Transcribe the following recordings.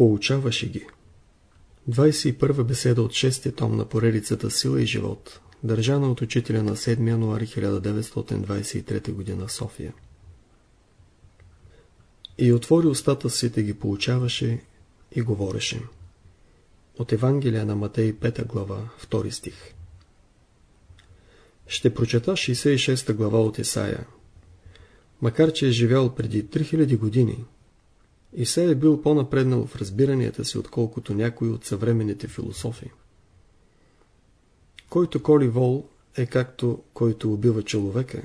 Получаваше ги. 21 беседа от 6 том на поредицата Сила и живот, държана от учителя на 7 януари 1923 г. София. И отвори устата си да ги получаваше и говореше. От Евангелия на Матей 5 глава, 2 стих. Ще прочета 66 глава от Исаия. Макар, че е живял преди 3000 години, Исаия е бил по-напреднал в разбиранията си, отколкото някои от съвременните философи. Който коли вол е както който убива човека.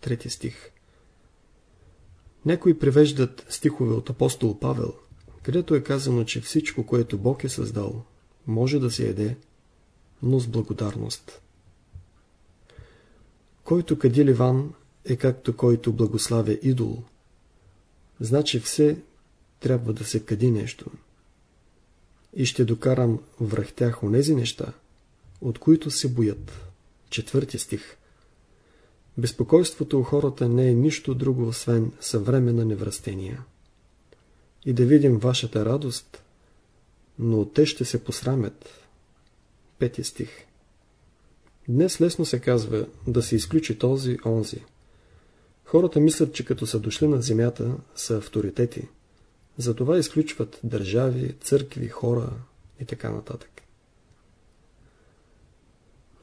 Трети стих. Някои привеждат стихове от апостол Павел, където е казано, че всичко, което Бог е създал, може да се яде, но с благодарност. Който кади ливан е както който благославя идол. Значи все трябва да се кади нещо. И ще докарам връх тях онези неща, от които се боят. Четвърти стих. Безпокойството у хората не е нищо друго, освен съвременна неврастения. И да видим вашата радост, но те ще се посрамят. Пети стих. Днес лесно се казва да се изключи този, онзи. Хората мислят, че като са дошли на земята, са авторитети. Затова изключват държави, църкви, хора и така нататък.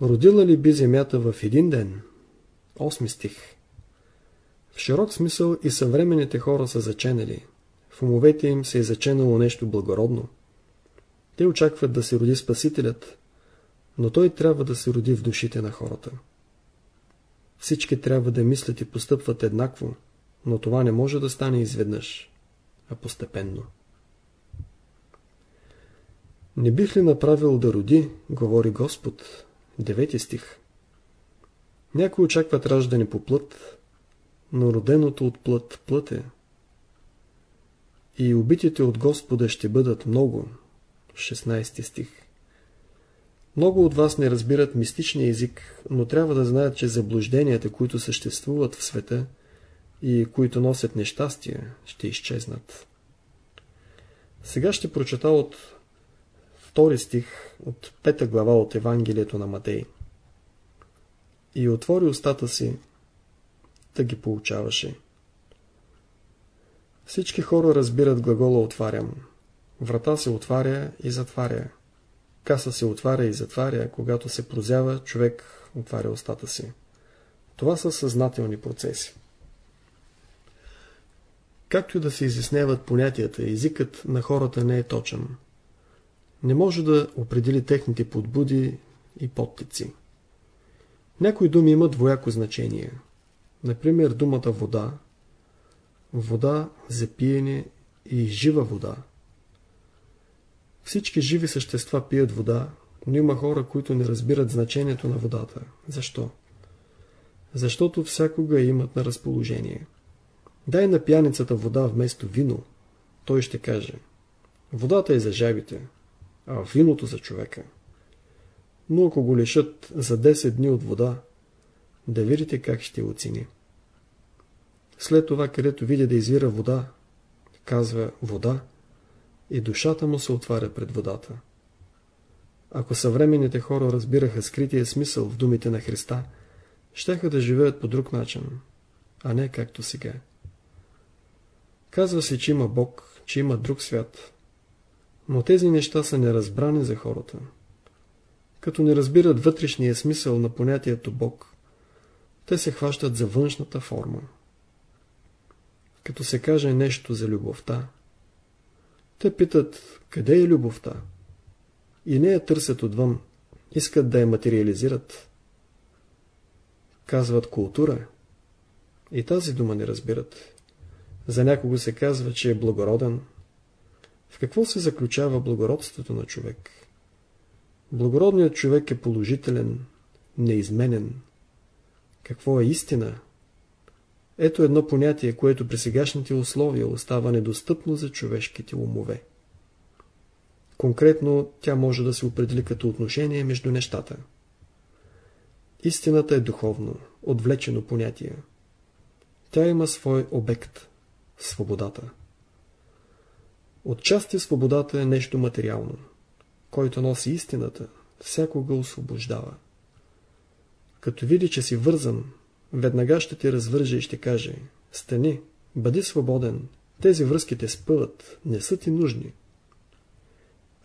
Родила ли би земята в един ден? Осми стих. В широк смисъл и съвременните хора са заченали. В умовете им се е заченало нещо благородно. Те очакват да се роди Спасителят, но той трябва да се роди в душите на хората. Всички трябва да мислят и постъпват еднакво, но това не може да стане изведнъж, а постепенно. Не бих ли направил да роди, говори Господ, девети стих. Някои очакват раждане по плът, но роденото от плът плът е. И убитите от Господа ще бъдат много. 16 стих. Много от вас не разбират мистичния език, но трябва да знаят, че заблужденията, които съществуват в света и които носят нещастие, ще изчезнат. Сега ще прочета от втори стих от пета глава от Евангелието на Матей. И отвори устата си, да ги получаваше. Всички хора разбират глагола отварям. Врата се отваря и затваря. Каса се отваря и затваря, когато се прозява, човек отваря устата си. Това са съзнателни процеси. Както и да се изясняват понятията, езикът на хората не е точен. Не може да определи техните подбуди и подтици. Някои думи имат двояко значение. Например, думата вода, вода за пиене и жива вода. Всички живи същества пият вода, но има хора, които не разбират значението на водата. Защо? Защото всякога имат на разположение. Дай на пяницата вода вместо вино, той ще каже. Водата е за жабите, а виното за човека. Но ако го лишат за 10 дни от вода, да видите как ще оцени. След това, където видя да извира вода, казва вода, и душата му се отваря пред водата. Ако съвременните хора разбираха скрития смисъл в думите на Христа, щеха да живеят по друг начин, а не както сега. Казва се, че има Бог, че има друг свят, но тези неща са неразбрани за хората. Като не разбират вътрешния смисъл на понятието Бог, те се хващат за външната форма. Като се каже нещо за любовта, те питат, къде е любовта? И не я търсят отвън, искат да я материализират. Казват култура. И тази дума не разбират. За някого се казва, че е благороден. В какво се заключава благородството на човек? Благородният човек е положителен, неизменен. Какво е истина? Ето едно понятие, което при сегашните условия остава недостъпно за човешките умове. Конкретно тя може да се определи като отношение между нещата. Истината е духовно, отвлечено понятие. Тя има свой обект – свободата. Отчасти свободата е нещо материално. Който носи истината, всякога освобождава. Като види, че си вързан, веднага ще те развърже и ще каже Стани, бъди свободен, тези връзки те спъват, не са ти нужни.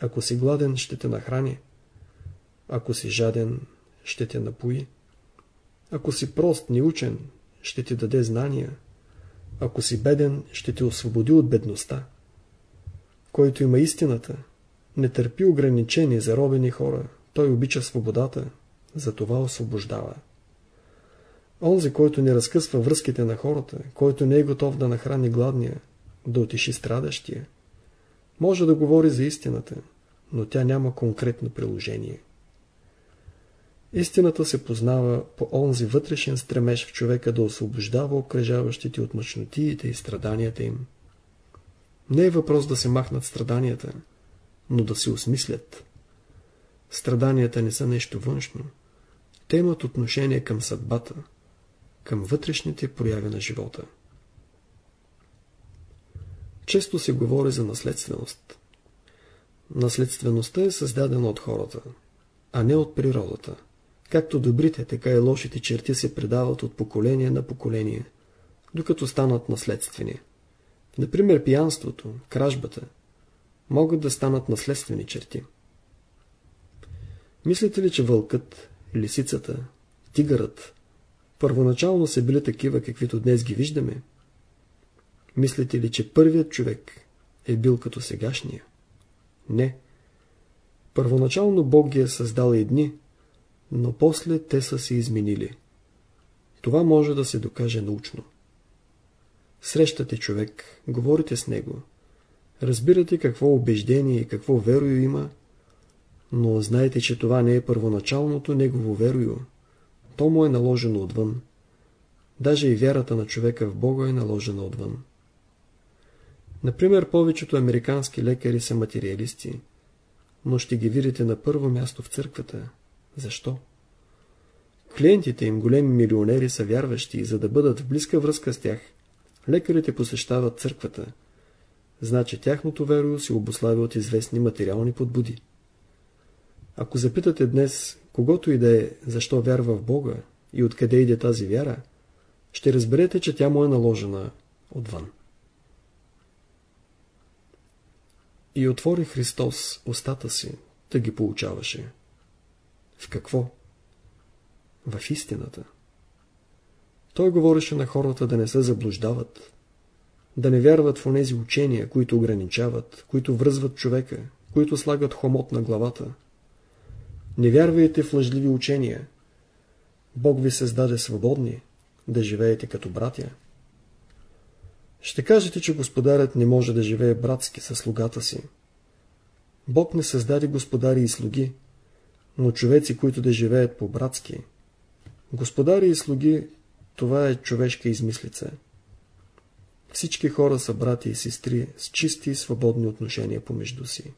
Ако си гладен, ще те нахрани. Ако си жаден, ще те напои. Ако си прост, неучен, ще ти даде знания. Ако си беден, ще те освободи от бедността. Който има истината, не търпи ограничени, заробени хора. Той обича свободата, затова освобождава. Онзи, който не разкъсва връзките на хората, който не е готов да нахрани гладния, да отиши страдащия, може да говори за истината, но тя няма конкретно приложение. Истината се познава по онзи вътрешен стремеж в човека да освобождава окръжаващите от мъчнотиите и страданията им. Не е въпрос да се махнат страданията, но да се осмислят. Страданията не са нещо външно. Те имат отношение към съдбата, към вътрешните прояви на живота. Често се говори за наследственост. Наследствеността е създадена от хората, а не от природата. Както добрите, така и лошите черти се предават от поколение на поколение, докато станат наследствени. Например, пиянството, кражбата могат да станат наследствени черти. Мислите ли, че вълкът, лисицата, тигърът първоначално са били такива, каквито днес ги виждаме? Мислите ли, че първият човек е бил като сегашния? Не. Първоначално Бог ги е създал едни, но после те са се изменили. Това може да се докаже научно. Срещате човек, говорите с него, разбирате какво убеждение и какво верою има, но знаете, че това не е първоначалното негово верою. То му е наложено отвън. Даже и вярата на човека в Бога е наложена отвън. Например, повечето американски лекари са материалисти, но ще ги видите на първо място в църквата. Защо? Клиентите им, големи милионери, са вярващи и за да бъдат в близка връзка с тях, лекарите посещават църквата. Значи тяхното веро се обославя от известни материални подбуди. Ако запитате днес, когото и да е, защо вярва в Бога и откъде иде тази вяра, ще разберете, че тя му е наложена отвън. И отвори Христос устата си, да ги получаваше. В какво? В истината. Той говореше на хората да не се заблуждават, да не вярват в онези учения, които ограничават, които връзват човека, които слагат хомот на главата. Не вярвайте в лъжливи учения. Бог ви създаде свободни, да живеете като братя. Ще кажете, че господарят не може да живее братски със слугата си. Бог не създаде господари и слуги, но човеци, които да живеят по-братски. Господари и слуги, това е човешка измислица. Всички хора са брати и сестри с чисти и свободни отношения помежду си.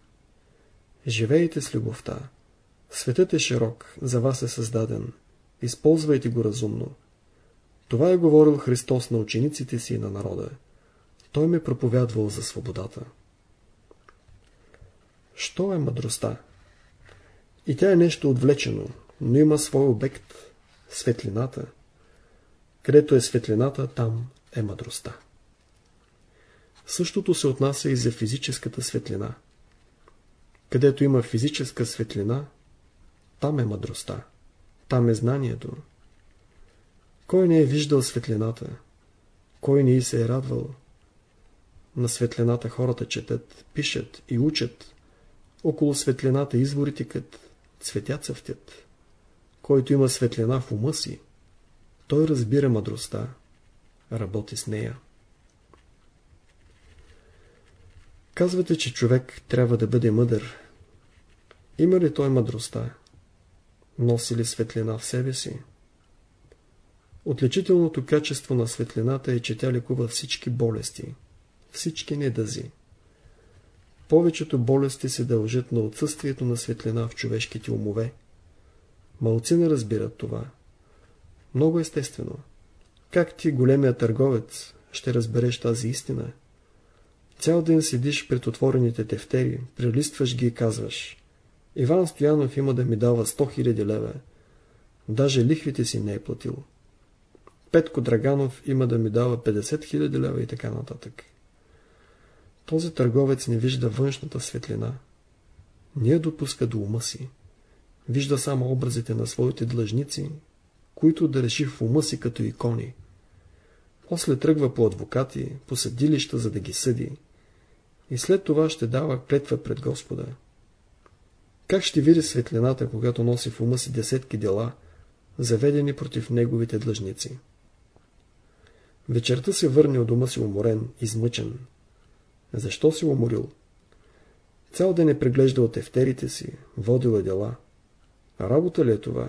Живейте с любовта. Светът е широк, за вас е създаден. Използвайте го разумно. Това е говорил Христос на учениците си и на народа. Той ме проповядвал за свободата. Що е мъдростта? И тя е нещо отвлечено, но има свой обект – светлината. Където е светлината, там е мъдростта. Същото се отнася и за физическата светлина. Където има физическа светлина, там е мъдростта. Там е знанието. Кой не е виждал светлината? Кой не и се е радвал? На светлината хората четат, пишат и учат. Около светлината извори текат, цветя цъфтят. Който има светлина в ума си, той разбира мъдростта, работи с нея. Казвате, че човек трябва да бъде мъдър. Има ли той мъдростта? Носи ли светлина в себе си? Отличителното качество на светлината е, че тя лекува всички болести, всички недъзи. Повечето болести се дължат на отсъствието на светлина в човешките умове. Малци не разбират това. Много естествено. Как ти, големия търговец, ще разбереш тази истина? Цял ден седиш пред отворените тефтери, прелистваш ги и казваш Иван Стоянов има да ми дава 100 000 лева. Даже лихвите си не е платил. Петко Драганов има да ми дава 50 000 лева и така нататък. Този търговец не вижда външната светлина. Не я допуска до ума си. Вижда само образите на своите длъжници, които да реши в ума си като икони. После тръгва по адвокати, по съдилища, за да ги съди. И след това ще дава клетва пред Господа. Как ще види светлината, когато носи в ума си десетки дела, заведени против неговите длъжници? Вечерта се върне от дома си уморен, измъчен. Защо си уморил? Цял ден е преглеждал тефтерите си, водил е дела. Работа ли е това?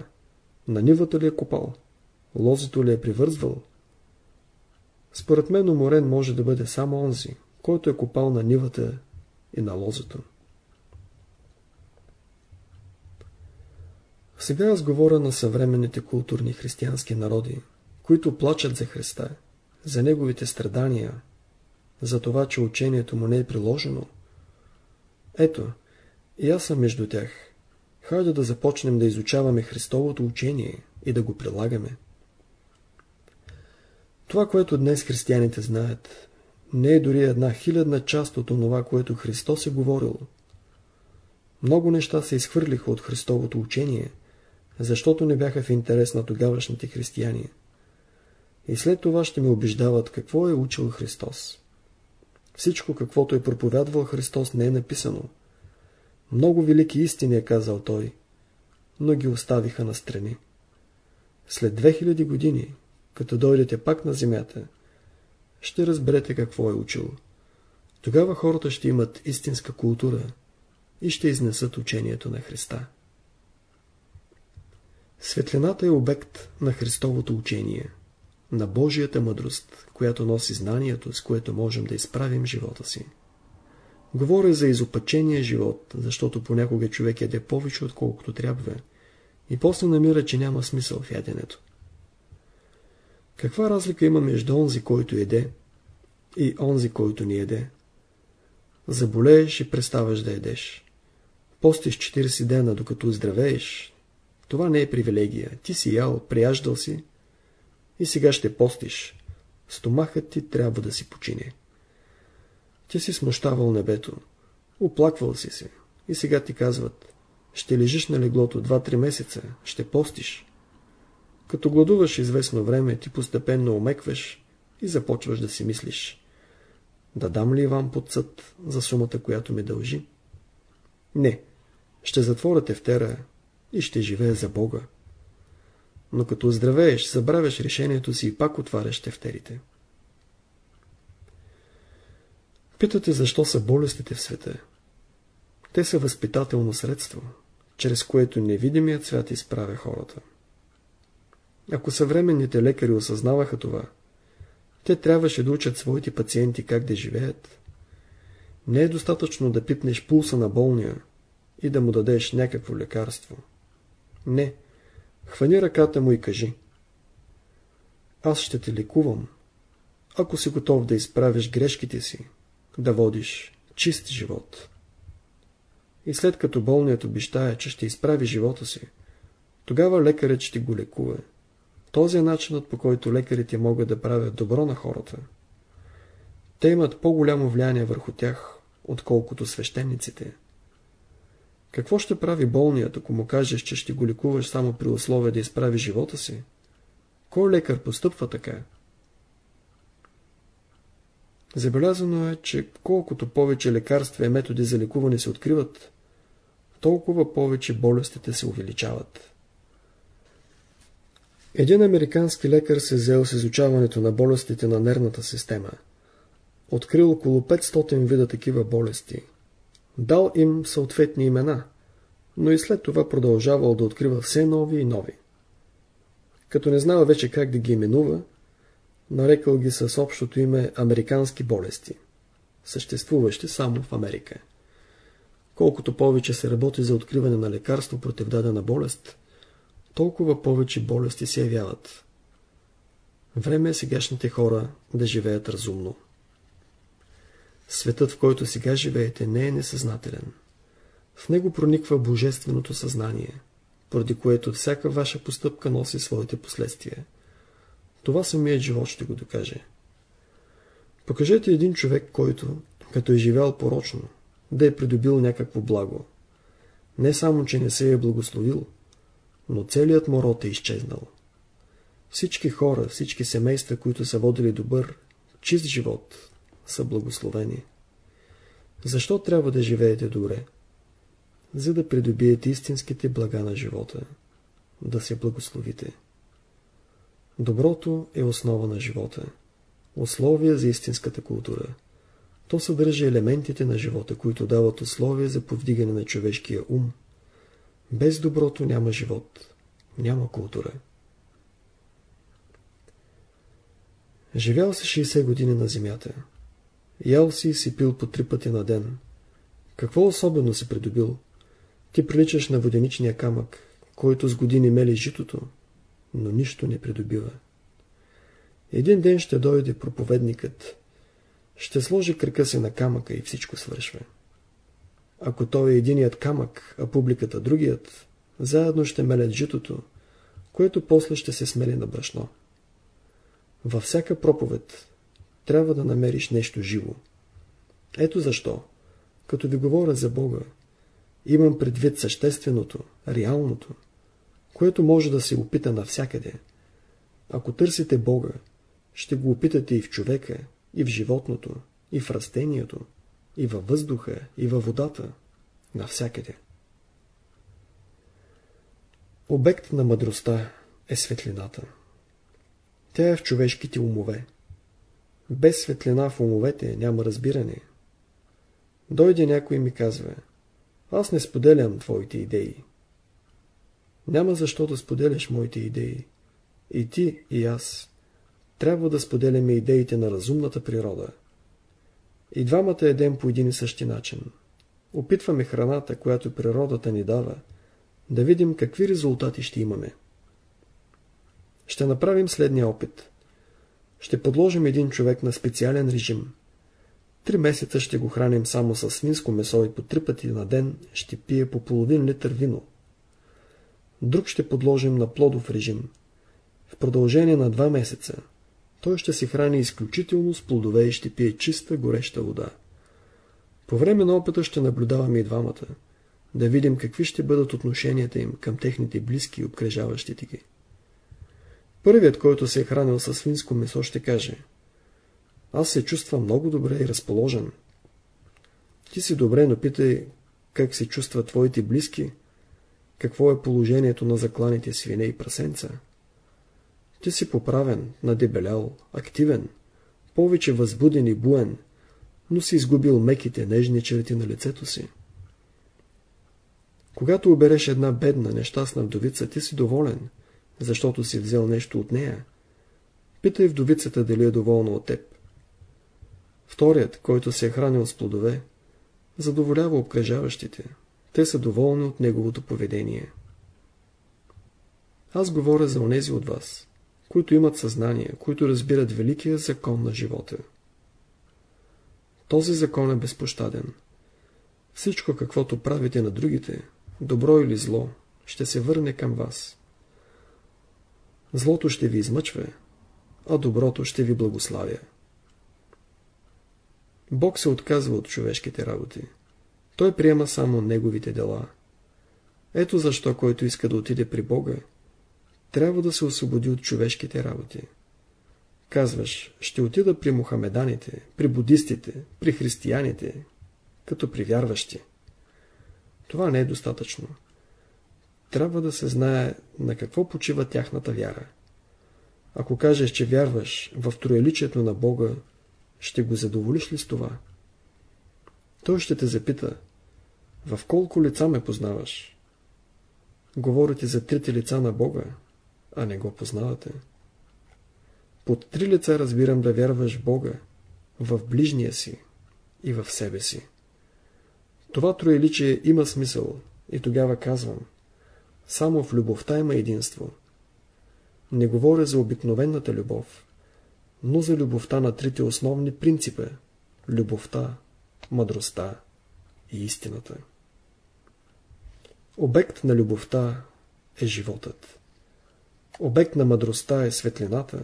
На нивата ли е копал? Лозито ли е привързвал? Според мен уморен може да бъде само онзи, който е копал на нивата и на лозето. Сега аз говоря на съвременните културни християнски народи, които плачат за Христа, за Неговите страдания, за това, че учението му не е приложено. Ето, и аз съм между тях. Хайде да започнем да изучаваме Христовото учение и да го прилагаме. Това, което днес християните знаят, не е дори една хилядна част от това, което Христос е говорил. Много неща се изхвърлиха от Христовото учение, защото не бяха в интерес на тогавашните християни. И след това ще ме убеждават какво е учил Христос. Всичко, каквото е проповядвал Христос, не е написано. Много велики истини е казал Той, но ги оставиха на страни. След 2000 години, като дойдете пак на земята, ще разберете какво е учил. Тогава хората ще имат истинска култура и ще изнесат учението на Христа. Светлината е обект на Христовото учение, на Божията мъдрост, която носи знанието, с което можем да изправим живота си. Говоря за изопачения живот, защото понякога човек яде повече, отколкото трябва, и после намира, че няма смисъл в яденето. Каква разлика има между онзи, който еде, и онзи, който не еде? Заболееш и преставаш да едеш. Постиш 40 дена, докато здравееш. Това не е привилегия. Ти си ял, прияждал си и сега ще постиш. Стомахът ти трябва да си почине. Ти си смущавал небето. Оплаквал си се. И сега ти казват, ще лежиш на леглото 2-3 месеца, ще постиш. Като гладуваш известно време, ти постепенно омекваш и започваш да си мислиш. Да дам ли вам под съд за сумата, която ми дължи? Не. Ще затворя тефтера и ще живея за Бога. Но като оздравееш, забравяш решението си и пак отваряш тефтерите. Питате защо са болестите в света. Те са възпитателно средство, чрез което невидимият свят изправя хората. Ако съвременните лекари осъзнаваха това, те трябваше да учат своите пациенти как да живеят. Не е достатъчно да пипнеш пулса на болния и да му дадеш някакво лекарство. Не. Хвани ръката му и кажи. Аз ще те лекувам, ако си готов да изправиш грешките си, да водиш чист живот. И след като болният обещая, че ще изправи живота си, тогава лекарят ще го лекува. Този е начинът по който лекарите могат да правят добро на хората. Те имат по-голямо влияние върху тях, отколкото свещениците. Какво ще прави болният, ако му кажеш, че ще го лекуваш само при условие да изправи живота си? Кой лекар постъпва така? Забелязано е, че колкото повече лекарства и методи за лекуване се откриват, толкова повече болестите се увеличават. Един американски лекар се взел с изучаването на болестите на нервната система. Открил около 500 вида такива болести. Дал им съответни имена, но и след това продължавал да открива все нови и нови. Като не знава вече как да ги именува, нарекал ги с общото име американски болести, съществуващи само в Америка. Колкото повече се работи за откриване на лекарство против дадена болест, толкова повече болести се явяват. Време е сегашните хора да живеят разумно. Светът, в който сега живеете, не е несъзнателен. В него прониква божественото съзнание, поради което всяка ваша постъпка носи своите последствия. Това самият живот ще го докаже. Покажете един човек, който, като е живял порочно, да е придобил някакво благо. Не само, че не се е благословил, но целият му род е изчезнал. Всички хора, всички семейства, които са водили добър, чист живот, са благословени. Защо трябва да живеете добре? За да придобиете истинските блага на живота, да се благословите. Доброто е основа на живота, условия за истинската култура. То съдържа елементите на живота, които дават условия за повдигане на човешкия ум. Без доброто няма живот, няма култура. Живял си 60 години на земята. Ял си и си пил по три пъти на ден. Какво особено си придобил? Ти приличаш на воденичния камък, който с години мели житото, но нищо не придобива. Един ден ще дойде проповедникът, ще сложи кръка си на камъка и всичко свършва. Ако той е единият камък, а публиката другият, заедно ще мелят житото, което после ще се смели на брашно. Във всяка проповед трябва да намериш нещо живо. Ето защо, като ви говоря за Бога, имам предвид същественото, реалното, което може да се опита навсякъде. Ако търсите Бога, ще го опитате и в човека, и в животното, и в растението, и във въздуха, и във водата, навсякъде. Обект на мъдростта е светлината. Тя е в човешките умове. Без светлина в умовете няма разбиране. Дойде някой и ми казва, аз не споделям твоите идеи. Няма защо да споделяш моите идеи. И ти, и аз. Трябва да споделяме идеите на разумната природа. И двамата едем по един и същи начин. Опитваме храната, която природата ни дава, да видим какви резултати ще имаме. Ще направим следния опит. Ще подложим един човек на специален режим. Три месеца ще го храним само с свинско месо и по три пъти на ден ще пие по половин литър вино. Друг ще подложим на плодов режим. В продължение на два месеца той ще се храни изключително с плодове и ще пие чиста гореща вода. По време на опита ще наблюдаваме и двамата, да видим какви ще бъдат отношенията им към техните близки и обкръжаващите ги. Първият, който се е хранил със свинско месо, ще каже Аз се чувствам много добре и разположен. Ти си добре, но питай как се чувстват твоите близки, какво е положението на закланите свине и прасенца. Ти си поправен, надебелял, активен, повече възбуден и буен, но си изгубил меките, нежни черти на лицето си. Когато обереш една бедна, нещастна вдовица, ти си доволен, защото си взел нещо от нея. Питай вдовицата дали е доволна от теб. Вторият, който се е хранил с плодове, задоволява обкръжаващите. Те са доволни от неговото поведение. Аз говоря за онези от вас, които имат съзнание, които разбират великия закон на живота. Този закон е безпощаден. Всичко, каквото правите на другите, добро или зло, ще се върне към вас. Злото ще ви измъчва, а доброто ще ви благославя. Бог се отказва от човешките работи. Той приема само неговите дела. Ето защо, който иска да отиде при Бога, трябва да се освободи от човешките работи. Казваш, ще отида при мухамеданите, при будистите, при християните, като при вярващи. Това не е достатъчно. Трябва да се знае на какво почива тяхната вяра. Ако кажеш, че вярваш в троеличието на Бога, ще го задоволиш ли с това? Той ще те запита, в колко лица ме познаваш? Говорите за трите лица на Бога, а не го познавате. Под три лица разбирам да вярваш Бога, в ближния си и в себе си. Това троеличие има смисъл и тогава казвам, само в любовта има единство. Не говоря за обикновената любов, но за любовта на трите основни принципа, любовта, мъдростта и истината. Обект на любовта е животът. Обект на мъдростта е светлината.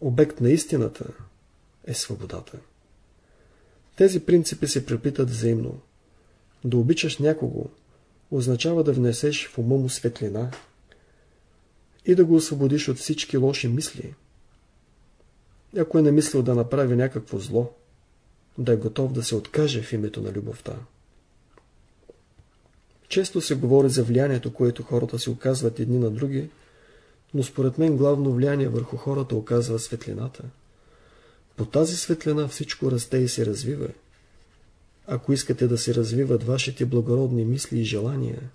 Обект на истината е свободата. Тези принципи се преплитат взаимно. Да обичаш някого означава да внесеш в ума му светлина и да го освободиш от всички лоши мисли. Ако е намислил да направи някакво зло, да е готов да се откаже в името на любовта. Често се говори за влиянието, което хората се оказват едни на други, но според мен главно влияние върху хората оказва светлината. По тази светлина всичко расте и се развива. Ако искате да се развиват вашите благородни мисли и желания,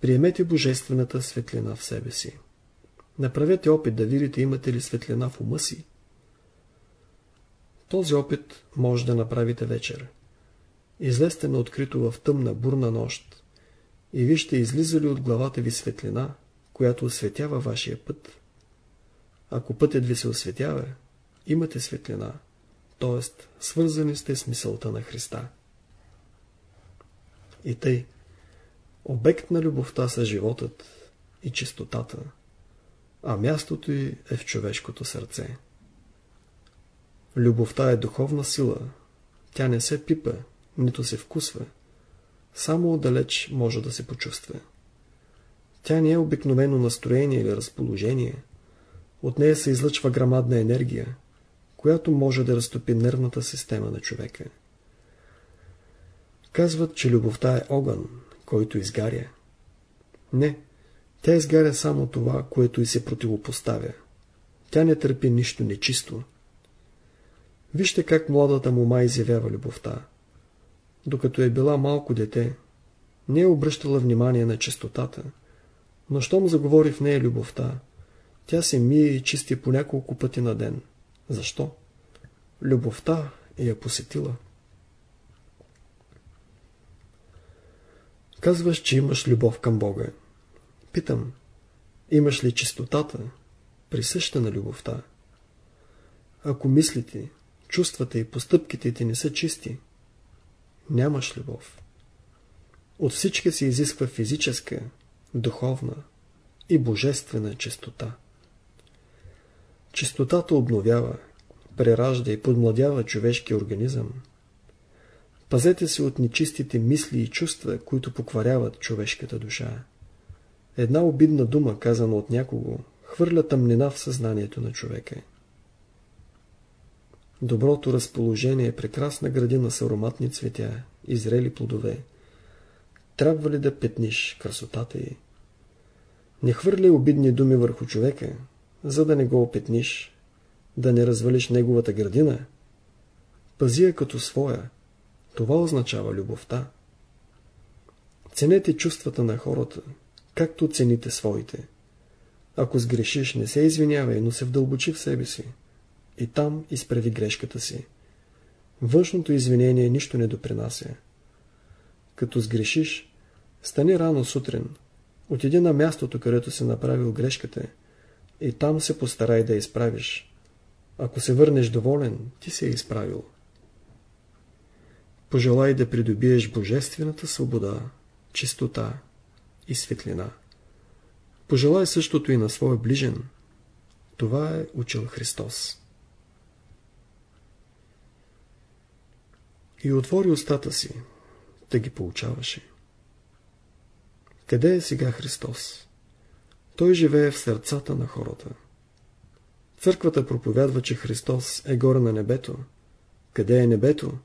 приемете божествената светлина в себе си. Направете опит да видите имате ли светлина в ума си. Този опит може да направите вечер. Излезте на открито в тъмна, бурна нощ и вижте излиза ли от главата ви светлина, която осветява вашия път. Ако пътят ви се осветява, имате светлина, т.е. свързани сте с мисълта на Христа. И тъй, обект на любовта са животът и чистотата, а мястото й е в човешкото сърце. Любовта е духовна сила, тя не се пипа, нито се вкусва, само отдалеч може да се почувства. Тя не е обикновено настроение или разположение. От нея се излъчва грамадна енергия, която може да разтопи нервната система на човека. Казват, че любовта е огън, който изгаря. Не, тя изгаря само това, което и се противопоставя. Тя не търпи нищо нечисто. Вижте как младата мума изявява любовта. Докато е била малко дете, не е обръщала внимание на чистотата, но щом заговори в нея любовта, тя се мие и чисти по няколко пъти на ден. Защо? Любовта я посетила. Казваш, че имаш любов към Бога. Питам, имаш ли чистотата, присъща на любовта? Ако мислите, чувствата и постъпките ти не са чисти, нямаш любов. От всички се изисква физическа, духовна и божествена чистота. Чистотата обновява, преражда и подмладява човешкия организъм. Пазете се от нечистите мисли и чувства, които покваряват човешката душа. Една обидна дума, казана от някого, хвърля тъмнина в съзнанието на човека. Доброто разположение е прекрасна градина с ароматни цветя и зрели плодове. Трябва ли да петниш красотата й? Не хвърляй обидни думи върху човека, за да не го опетниш, да не развалиш неговата градина. Пази я като своя. Това означава любовта. Ценете чувствата на хората, както цените своите. Ако сгрешиш, не се извинявай, но се вдълбочи в себе си. И там изправи грешката си. Външното извинение нищо не допринася. Като сгрешиш, стани рано сутрин, отиди на мястото, където си направил грешката и там се постарай да изправиш. Ако се върнеш доволен, ти се е изправил. Пожелай да придобиеш божествената свобода, чистота и светлина. Пожелай същото и на своя ближен. Това е учил Христос. И отвори устата си, да ги получаваше. Къде е сега Христос? Той живее в сърцата на хората. Църквата проповядва, че Христос е горе на небето. Къде е небето?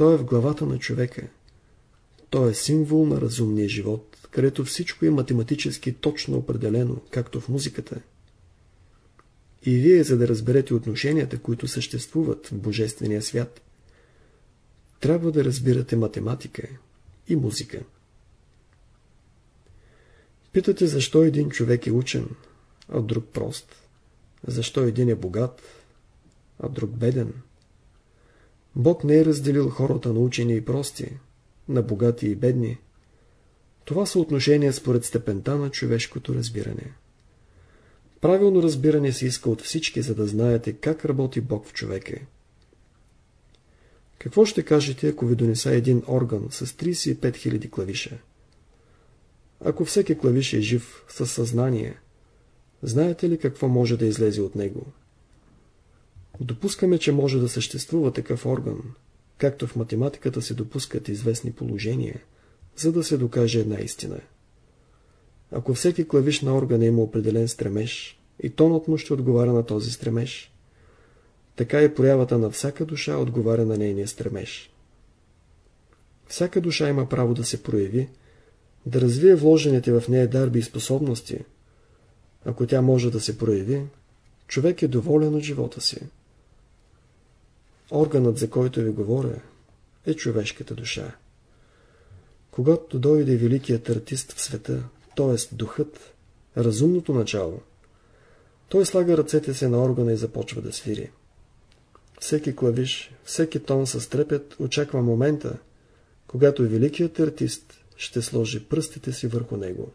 Той е в главата на човека. Той е символ на разумния живот, където всичко е математически точно определено, както в музиката. И вие, за да разберете отношенията, които съществуват в Божествения свят, трябва да разбирате математика и музика. Питате защо един човек е учен, а друг прост. Защо един е богат, а друг беден. Бог не е разделил хората на учени и прости, на богати и бедни. Това са отношения според степента на човешкото разбиране. Правилно разбиране се иска от всички, за да знаете как работи Бог в човека. Какво ще кажете, ако ви донеса един орган с 35 000 клавиша? Ако всеки клавиш е жив със съзнание, знаете ли какво може да излезе от него? Допускаме, че може да съществува такъв орган, както в математиката се допускат известни положения, за да се докаже една истина. Ако всеки клавиш на органа има определен стремеж, и тонът му ще отговаря на този стремеж, така и проявата на всяка душа отговаря на нейния стремеж. Всяка душа има право да се прояви, да развие вложените в нея дарби и способности. Ако тя може да се прояви, човек е доволен от живота си. Органът, за който ви говоря, е човешката душа. Когато дойде великият артист в света, т.е. духът, разумното начало, той слага ръцете си на органа и започва да свири. Всеки клавиш, всеки тон с трепет очаква момента, когато великият артист ще сложи пръстите си върху него.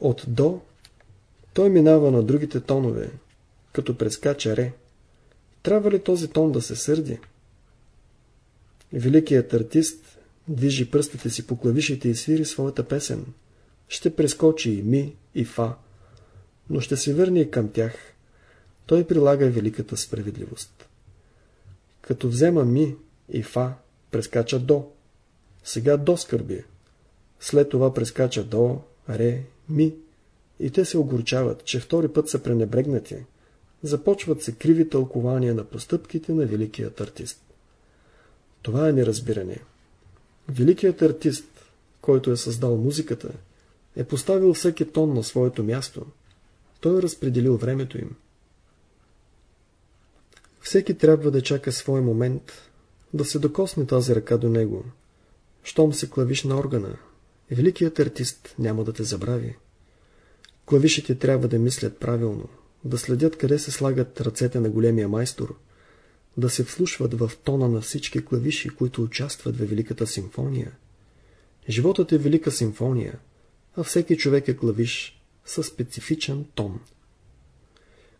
От до той минава на другите тонове, като прескача ре. Трябва ли този тон да се сърди? Великият артист движи пръстите си по клавишите и свири своята песен. Ще прескочи и ми, и фа, но ще се върне и към тях. Той прилага великата справедливост. Като взема ми и фа, прескача до. Сега до скърби. След това прескача до, ре, ми. И те се огорчават, че втори път са пренебрегнати. Започват се криви тълкования на постъпките на великият артист. Това е неразбиране. Великият артист, който е създал музиката, е поставил всеки тон на своето място. Той е разпределил времето им. Всеки трябва да чака свой момент, да се докосне тази ръка до него. Щом се клавиш на органа, великият артист няма да те забрави. Клавишите трябва да мислят правилно, да следят къде се слагат ръцете на големия майстор, да се вслушват в тона на всички клавиши, които участват в Великата симфония. Животът е Велика симфония, а всеки човек е клавиш със специфичен тон.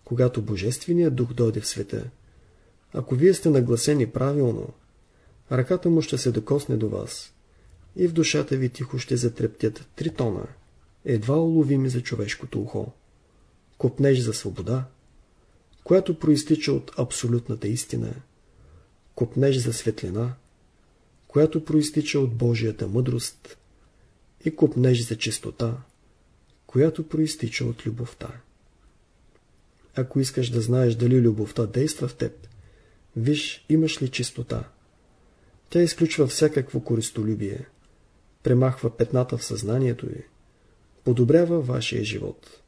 Когато Божественият дух дойде в света, ако вие сте нагласени правилно, ръката му ще се докосне до вас и в душата ви тихо ще затрептят три тона, едва уловими за човешкото ухо. Копнеж за свобода, която проистича от абсолютната истина, копнеж за светлина, която проистича от Божията мъдрост и копнеж за чистота, която проистича от любовта. Ако искаш да знаеш дали любовта действа в теб, виж имаш ли чистота. Тя изключва всякакво користолюбие, премахва петната в съзнанието ви, подобрява вашия живот.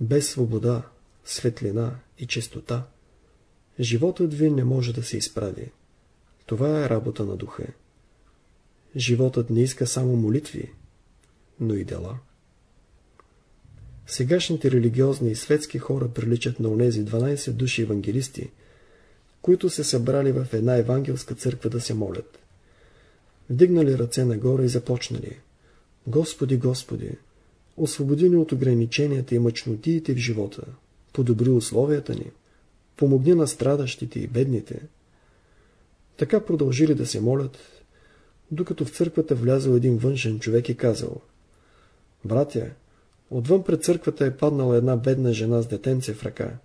Без свобода, светлина и чистота, животът ви не може да се изправи. Това е работа на духа. Животът не иска само молитви, но и дела. Сегашните религиозни и светски хора приличат на онези 12 души евангелисти, които се събрали в една евангелска църква да се молят. Вдигнали ръце нагоре и започнали. Господи, Господи, освободи ни от ограниченията и мъчнотиите в живота, подобри условията ни, помогни на страдащите и бедните. Така продължили да се молят, докато в църквата влязъл един външен човек и казал Братя, отвън пред църквата е паднала една бедна жена с детенце в ръка.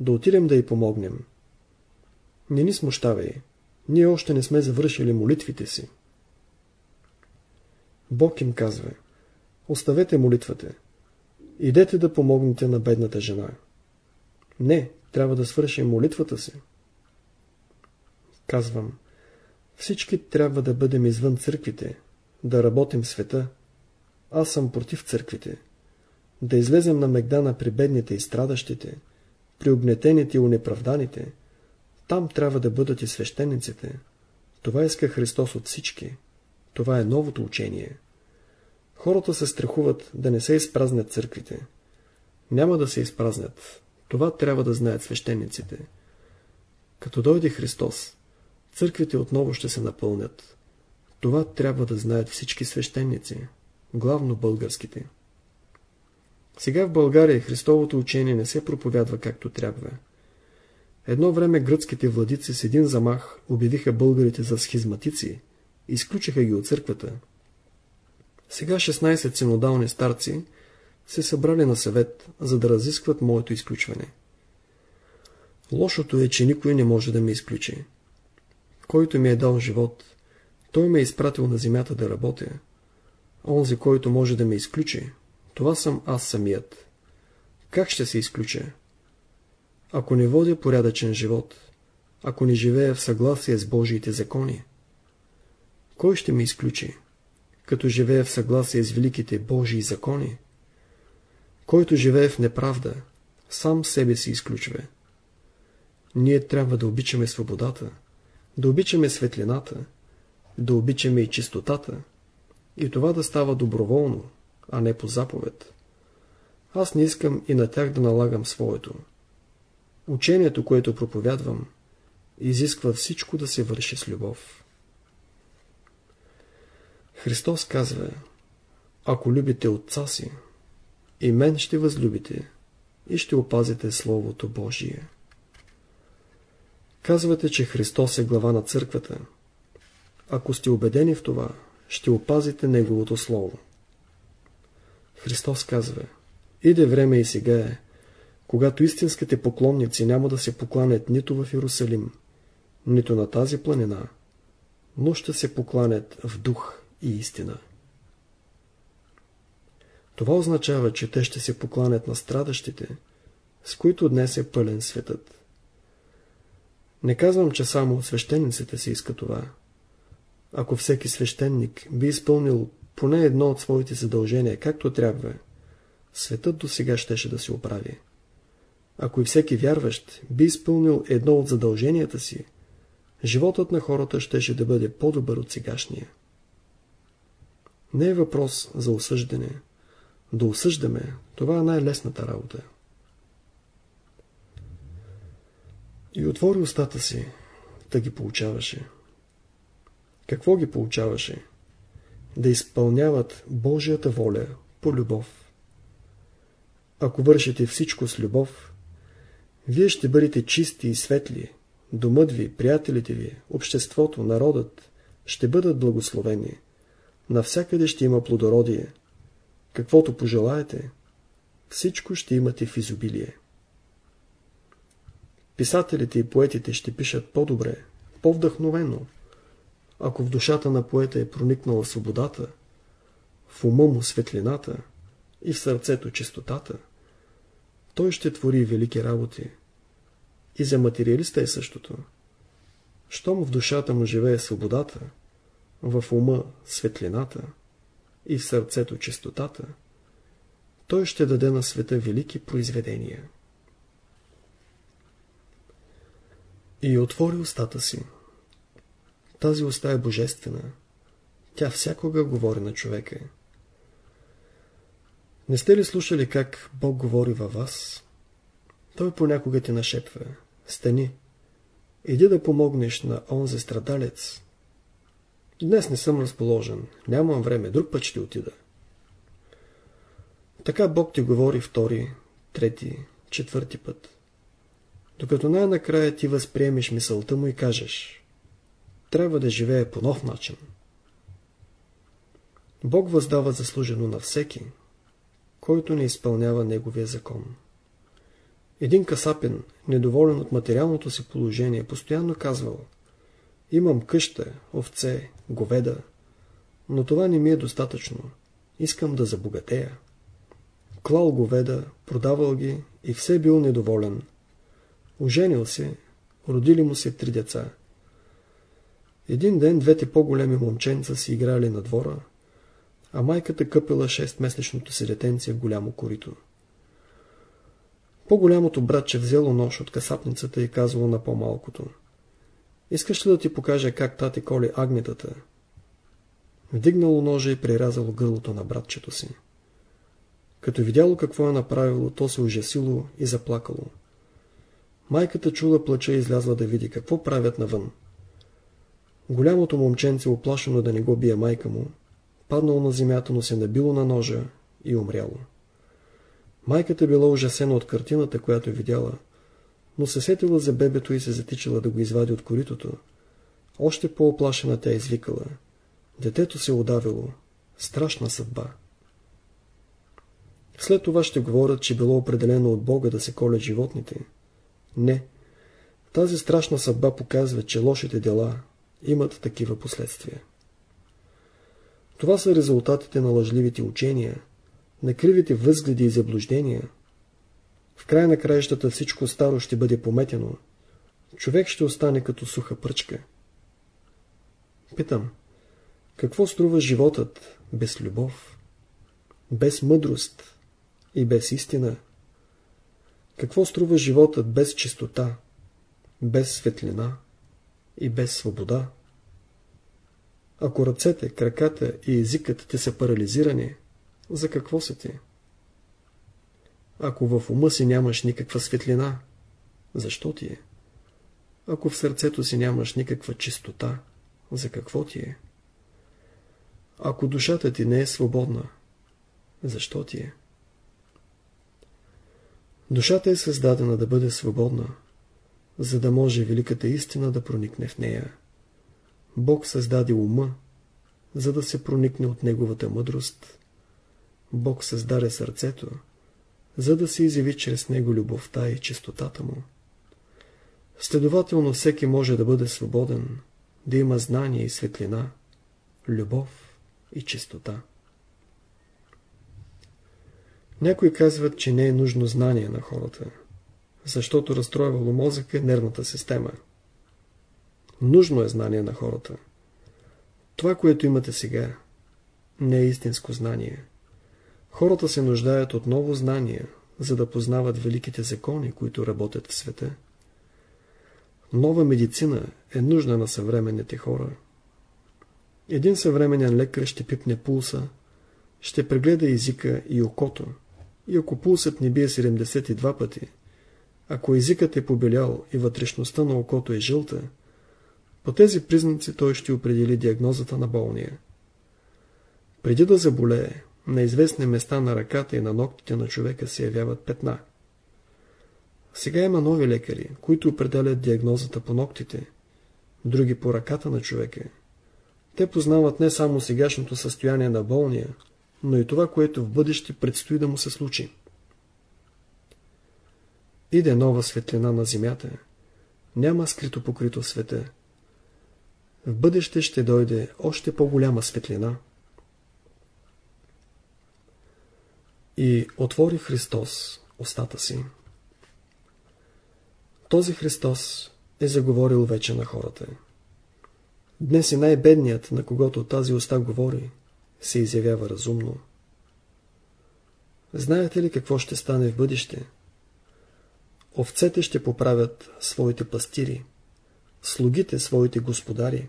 Да отидем да й помогнем. Не ни смущавай. Ние още не сме завършили молитвите си. Бог им казва. Оставете молитвата. Идете да помогнете на бедната жена. Не, трябва да свършим молитвата си. Казвам, всички трябва да бъдем извън църквите, да работим света. Аз съм против църквите. Да излезем на Мегдана при бедните и страдащите, при обнетените и унеправданите. Там трябва да бъдат и свещениците. Това иска Христос от всички. Това е новото учение. Хората се страхуват да не се изпразнят църквите. Няма да се изпразнят. Това трябва да знаят свещениците. Като дойде Христос, църквите отново ще се напълнят. Това трябва да знаят всички свещеници, главно българските. Сега в България Христовото учение не се проповядва както трябва. Едно време гръцките владици с един замах обявиха българите за схизматици, изключиха ги от църквата. Сега 16 синодални старци се събрали на съвет, за да разискват моето изключване. Лошото е, че никой не може да ме изключи. Който ми е дал живот, той ме е изпратил на земята да работя. Онзи, който може да ме изключи, това съм аз самият. Как ще се изключа? Ако не водя порядъчен живот, ако не живея в съгласие с Божиите закони, кой ще ме изключи? Като живея в съгласие с великите Божии закони, който живее в неправда, сам себе си изключва. Ние трябва да обичаме свободата, да обичаме светлината, да обичаме и чистотата, и това да става доброволно, а не по заповед. Аз не искам и на тях да налагам своето. Учението, което проповядвам, изисква всичко да се върши с любов. Христос казва, ако любите Отца си, и мен ще възлюбите и ще опазите Словото Божие. Казвате, че Христос е глава на църквата. Ако сте убедени в това, ще опазите Неговото Слово. Христос казва, иде време и сега е, когато истинските поклонници няма да се покланят нито в Иерусалим, нито на тази планина, но ще се покланят в дух и истина. Това означава, че те ще се покланят на страдащите, с които днес е пълен светът. Не казвам, че само от свещениците се иска това. Ако всеки свещеник би изпълнил поне едно от своите задължения, както трябва, светът до сега щеше да се оправи. Ако и всеки вярващ би изпълнил едно от задълженията си, животът на хората щеше да бъде по-добър от сегашния. Не е въпрос за осъждане, да осъждаме, това е най-лесната работа. И отвори устата си, да ги получаваше. Какво ги получаваше? Да изпълняват Божията воля по любов. Ако вършите всичко с любов, вие ще бъдете чисти и светли, домът ви, приятелите ви, обществото, народът ще бъдат благословени. Навсякъде ще има плодородие, каквото пожелаете, всичко ще имате в изобилие. Писателите и поетите ще пишат по-добре, по-вдъхновено, ако в душата на поета е проникнала свободата, в ума му светлината и в сърцето чистотата, той ще твори велики работи. И за материалиста е същото. Щом в душата му живее свободата, в ума светлината, и в сърцето чистотата, той ще даде на света велики произведения. И отвори устата си. Тази уста е божествена. Тя всякога говори на човека. Не сте ли слушали как Бог говори във вас? Той понякога ти нашепва. Стани. Иди да помогнеш на онзи страдалец, Днес не съм разположен. Нямам време. Друг път ще отида. Така Бог ти говори втори, трети, четвърти път. Докато най-накрая ти възприемеш мисълта му и кажеш трябва да живее по нов начин. Бог въздава заслужено на всеки, който не изпълнява Неговия закон. Един касапин, недоволен от материалното си положение, постоянно казвал – Имам къща, овце, говеда, но това не ми е достатъчно. Искам да забогатея. Клал говеда, продавал ги и все бил недоволен. Оженил се, родили му се три деца. Един ден двете по-големи момченца си играли на двора, а майката къпила 6-месечното си детенце в голямо корито. По-голямото братче взело нож от касапницата и казало на по-малкото – Искаш ли да ти покажа как тати коли агнетата? Вдигнало ножа и прерязало гърлото на братчето си. Като видяло какво е направило, то се ужасило и заплакало. Майката чула плача и излязла да види какво правят навън. Голямото момченце, оплашено да не го бие майка му, паднало на земята, но се набило на ножа и умряло. Майката била ужасена от картината, която видяла, но се сетила за бебето и се затичала да го извади от коритото. Още по-оплашена тя извикала. Детето се удавило. Страшна съдба. След това ще говорят, че било определено от Бога да се колят животните. Не. Тази страшна съдба показва, че лошите дела имат такива последствия. Това са резултатите на лъжливите учения, на кривите възгледи и заблуждения. В края на краищата всичко старо ще бъде пометено. Човек ще остане като суха пръчка. Питам, какво струва животът без любов, без мъдрост и без истина? Какво струва животът без чистота, без светлина и без свобода? Ако ръцете, краката и езикът ти са парализирани, за какво са ти? Ако в ума си нямаш никаква светлина, защо ти е? Ако в сърцето си нямаш никаква чистота, за какво ти е? Ако душата ти не е свободна, защо ти е? Душата е създадена да бъде свободна, за да може великата истина да проникне в нея. Бог създаде ума, за да се проникне от неговата мъдрост. Бог създаде сърцето, за да се изяви чрез него любовта и чистотата му. Следователно всеки може да бъде свободен, да има знание и светлина, любов и чистота. Някои казват, че не е нужно знание на хората, защото разстройвало мозъка и нервната система. Нужно е знание на хората. Това, което имате сега, не е истинско знание. Хората се нуждаят от ново знание, за да познават великите закони, които работят в света. Нова медицина е нужна на съвременните хора. Един съвременен лекар ще пипне пулса, ще прегледа езика и окото, и ако пулсът не бие 72 пъти, ако езикът е побелял и вътрешността на окото е жълта, по тези признаци той ще определи диагнозата на болния. Преди да заболее, на известни места на ръката и на ногтите на човека се явяват петна. Сега има нови лекари, които определят диагнозата по ногтите, други по ръката на човека. Те познават не само сегашното състояние на болния, но и това, което в бъдеще предстои да му се случи. Иде нова светлина на земята. Няма скрито покрито света. В бъдеще ще дойде още по-голяма светлина. И отвори Христос устата си. Този Христос е заговорил вече на хората. Днес и най-бедният, на когото тази уста говори, се изявява разумно. Знаете ли какво ще стане в бъдеще? Овцете ще поправят своите пастири, слугите своите господари,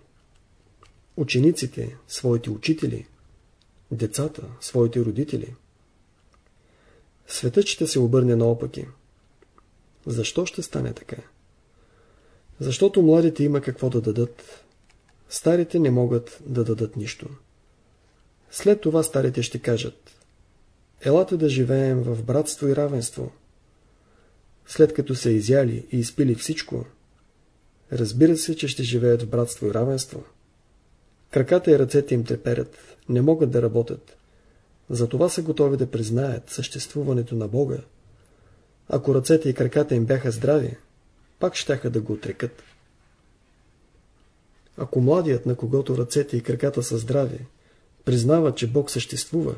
учениците своите учители, децата своите родители. Светът ще се обърне наопаки. Защо ще стане така? Защото младите има какво да дадат, старите не могат да дадат нищо. След това старите ще кажат Елате да живеем в братство и равенство. След като са изяли и изпили всичко, разбира се, че ще живеят в братство и равенство. Краката и ръцете им треперят, не могат да работят. Затова са готови да признаят съществуването на Бога. Ако ръцете и краката им бяха здрави, пак щяха да го отрекат. Ако младият, на когото ръцете и краката са здрави, признава, че Бог съществува,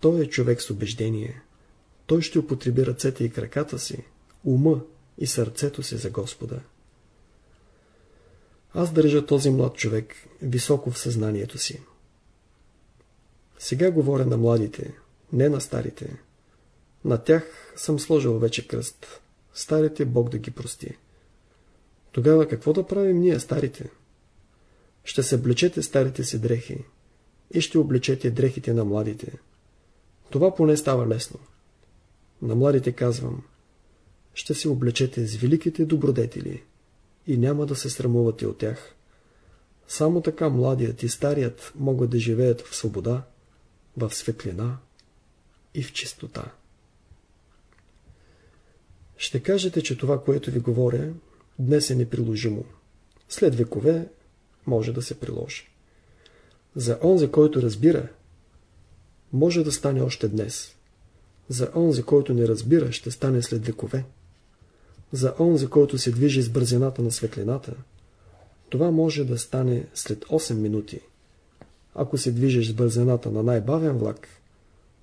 той е човек с убеждение. Той ще употреби ръцете и краката си, ума и сърцето си за Господа. Аз държа този млад човек високо в съзнанието си. Сега говоря на младите, не на старите. На тях съм сложил вече кръст. Старите Бог да ги прости. Тогава какво да правим ние, старите? Ще се облечете старите си дрехи и ще облечете дрехите на младите. Това поне става лесно. На младите казвам, ще се облечете с великите добродетели и няма да се срамувате от тях. Само така младият и старият могат да живеят в свобода, в светлина и в чистота. Ще кажете, че това, което ви говоря, днес е неприложимо. След векове може да се приложи. За онзи, който разбира, може да стане още днес. За онзи, който не разбира, ще стане след векове. За онзи, който се движи с бързината на светлината, това може да стане след 8 минути. Ако се движиш с бързината на най-бавен влак,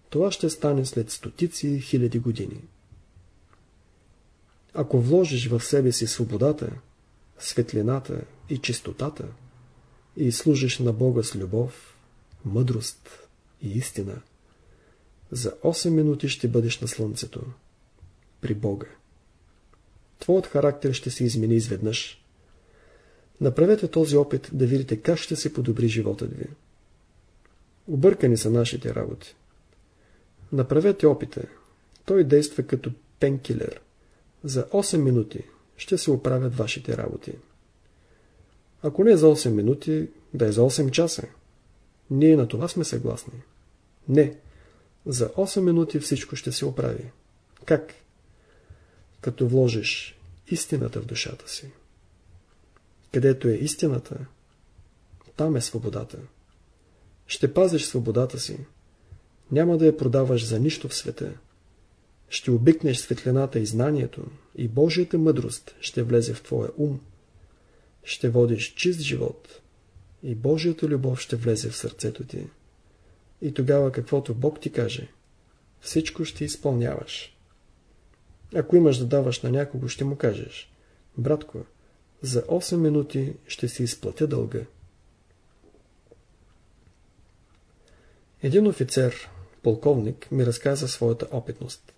това ще стане след стотици хиляди години. Ако вложиш в себе си свободата, светлината и чистотата и служиш на Бога с любов, мъдрост и истина, за 8 минути ще бъдеш на слънцето, при Бога. Твоят характер ще се измени изведнъж. Направете този опит да видите как ще се подобри животът ви. Объркани са нашите работи. Направете опита. Той действа като пенкилер. За 8 минути ще се оправят вашите работи. Ако не за 8 минути, да е за 8 часа. Ние на това сме съгласни. Не. За 8 минути всичко ще се оправи. Как? Като вложиш истината в душата си. Където е истината, там е свободата. Ще пазиш свободата си. Няма да я продаваш за нищо в света. Ще обикнеш светлината и знанието и Божията мъдрост ще влезе в твоя ум. Ще водиш чист живот и Божията любов ще влезе в сърцето ти. И тогава каквото Бог ти каже, всичко ще изпълняваш. Ако имаш да даваш на някого, ще му кажеш, братко, за 8 минути ще си изплатя дълга. Един офицер, полковник, ми разказа своята опитност.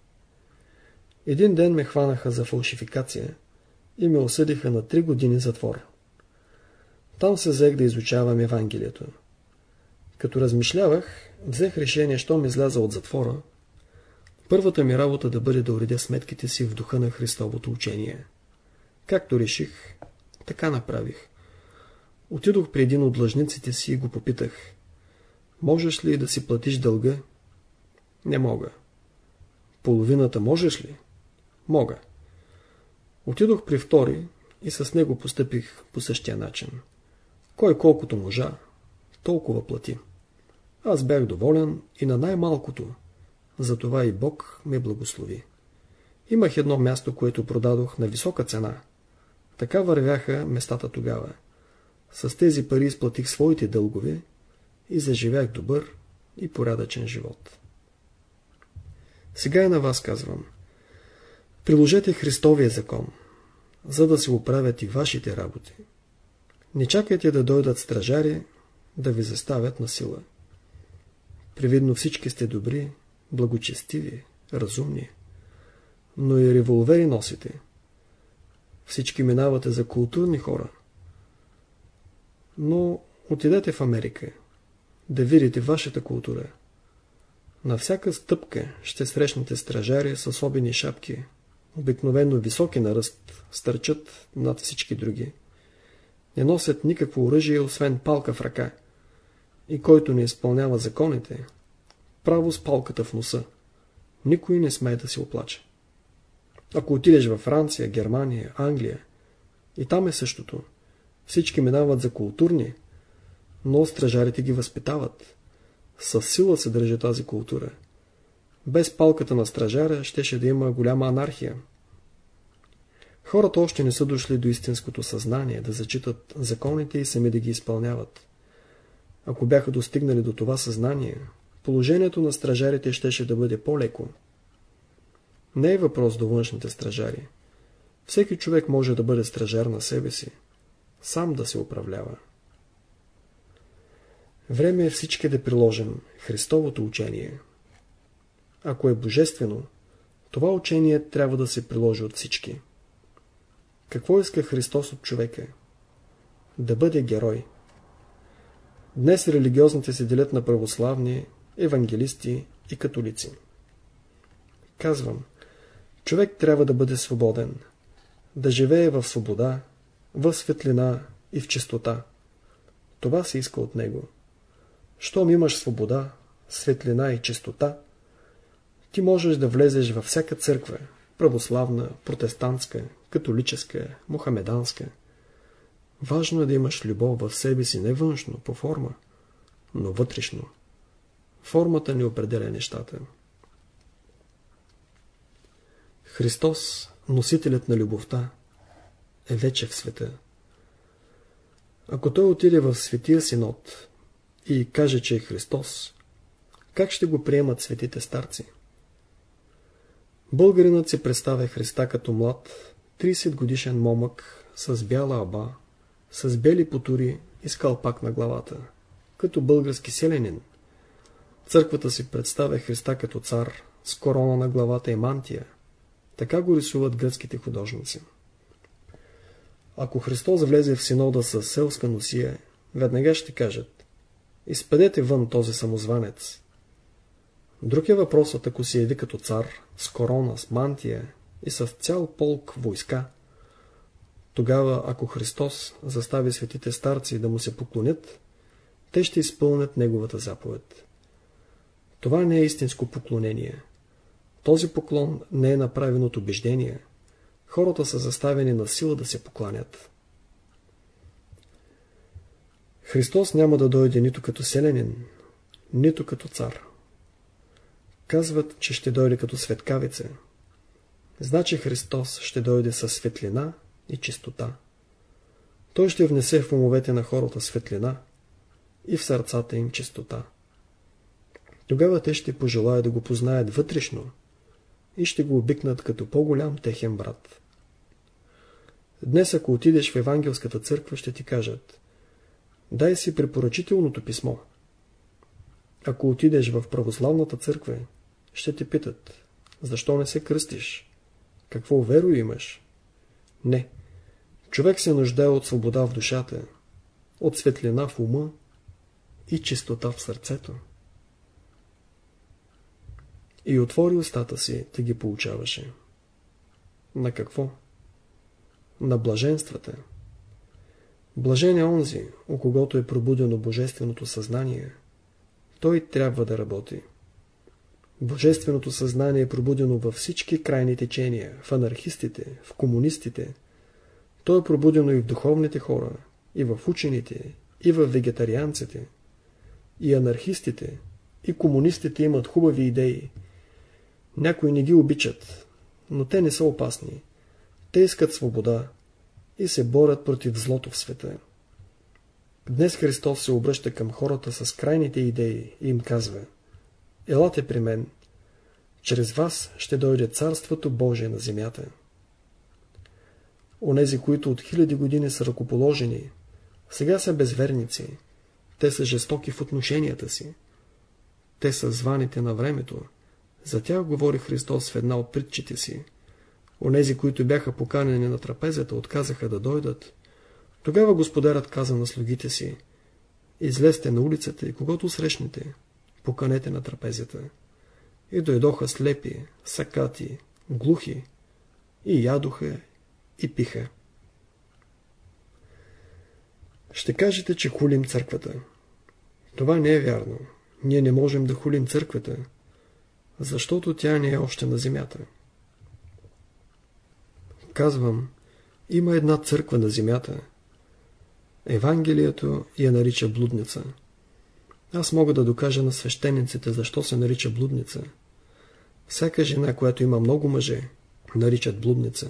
Един ден ме хванаха за фалшификация и ме осъдиха на 3 години затвор. Там се взех да изучавам Евангелието. Като размишлявах, взех решение, щом изляза от затвора, първата ми работа да бъде да уредя сметките си в духа на Христовото учение. Както реших, така направих. Отидох при един от длъжниците си и го попитах. Можеш ли да си платиш дълга? Не мога. Половината можеш ли? Мога. Отидох при втори и с него постъпих по същия начин. Кой колкото можа, толкова плати. Аз бях доволен и на най-малкото, затова и Бог ме благослови. Имах едно място, което продадох на висока цена. Така вървяха местата тогава. С тези пари изплатих своите дългове и заживях добър и порядъчен живот. Сега и на вас казвам. Приложете Христовия закон, за да се оправят и вашите работи. Не чакайте да дойдат стражари да ви заставят на сила. Привидно всички сте добри, благочестиви, разумни, но и револвери носите. Всички минавате за културни хора. Но отидете в Америка, да видите вашата култура. На всяка стъпка ще срещнете стражари с особени шапки, обикновено високи на ръст, стърчат над всички други. Не носят никакво оръжие, освен палка в ръка. И който не изпълнява законите, право с палката в носа. Никой не смее да се оплаче. Ако отидеш във Франция, Германия, Англия, и там е същото. Всички минават за културни, но стражарите ги възпитават. Със сила се държи тази култура. Без палката на стражаря щеше да има голяма анархия. Хората още не са дошли до истинското съзнание, да зачитат законите и сами да ги изпълняват. Ако бяха достигнали до това съзнание, положението на стражарите щеше да бъде по-леко. Не е въпрос до външните стражари. Всеки човек може да бъде стражар на себе си, сам да се управлява. Време е всички да приложим Христовото учение. Ако е божествено, това учение трябва да се приложи от всички. Какво иска Христос от човека? Да бъде герой. Днес религиозните се делят на православни, евангелисти и католици. Казвам, човек трябва да бъде свободен, да живее в свобода, в светлина и в чистота. Това се иска от него. Щом имаш свобода, светлина и чистота, ти можеш да влезеш във всяка църква, православна, протестантска, католическа, мухамеданска. Важно е да имаш любов в себе си не външно, по форма, но вътрешно. Формата не определя нещата. Христос, носителят на любовта, е вече в света. Ако той отиде в Светия Синод и каже, че е Христос, как ще го приемат светите старци? Българинът си представя Христа като млад, 30 годишен момък, с бяла аба, с бели потури и скалпак на главата, като български селянин. Църквата си представя Христа като цар, с корона на главата и мантия. Така го рисуват гръцките художници. Ако Христос влезе в синода с селска носия, веднага ще кажат Изпадете вън този самозванец. Друг е въпросът, ако се яви като цар, с корона, с мантия и с цял полк войска. Тогава, ако Христос застави светите старци да му се поклонят, те ще изпълнят неговата заповед. Това не е истинско поклонение. Този поклон не е направен от убеждение. Хората са заставени на сила да се покланят. Христос няма да дойде нито като селянин, нито като цар. Казват, че ще дойде като светкавица. Значи Христос ще дойде със светлина и чистота. Той ще внесе в умовете на хората светлина и в сърцата им чистота. Тогава те ще пожелаят да го познаят вътрешно и ще го обикнат като по-голям техен брат. Днес, ако отидеш в Евангелската църква, ще ти кажат Дай си препоръчителното писмо. Ако отидеш в православната църква, ще те питат Защо не се кръстиш? Какво веро имаш? Не. Човек се нуждае от свобода в душата, от светлина в ума и чистота в сърцето. И отвори устата си, да ги получаваше. На какво? На блаженствата. Блажен е онзи, у когото е пробудено божественото съзнание. Той трябва да работи. Божественото съзнание е пробудено във всички крайни течения, в анархистите, в комунистите. То е пробудено и в духовните хора, и в учените, и в вегетарианците. И анархистите, и комунистите имат хубави идеи. Някои не ги обичат, но те не са опасни. Те искат свобода и се борят против злото в света. Днес Христос се обръща към хората с крайните идеи и им казва Елате при мен, чрез вас ще дойде Царството Божие на земята. Онези, които от хиляди години са ръкоположени, сега са безверници. Те са жестоки в отношенията си. Те са званите на времето. За тях говори Христос в една от притчите си. Онези, които бяха поканени на трапезата, отказаха да дойдат. Тогава господарят каза на слугите си, излезте на улицата и когато срещнете, поканете на трапезата. И дойдоха слепи, сакати, глухи, и ядоха, и пиха. Ще кажете, че хулим църквата. Това не е вярно. Ние не можем да хулим църквата, защото тя не е още на земята. Казвам, има една църква на земята. Евангелието я нарича блудница. Аз мога да докажа на свещениците, защо се нарича блудница. Всяка жена, която има много мъже, наричат блудница.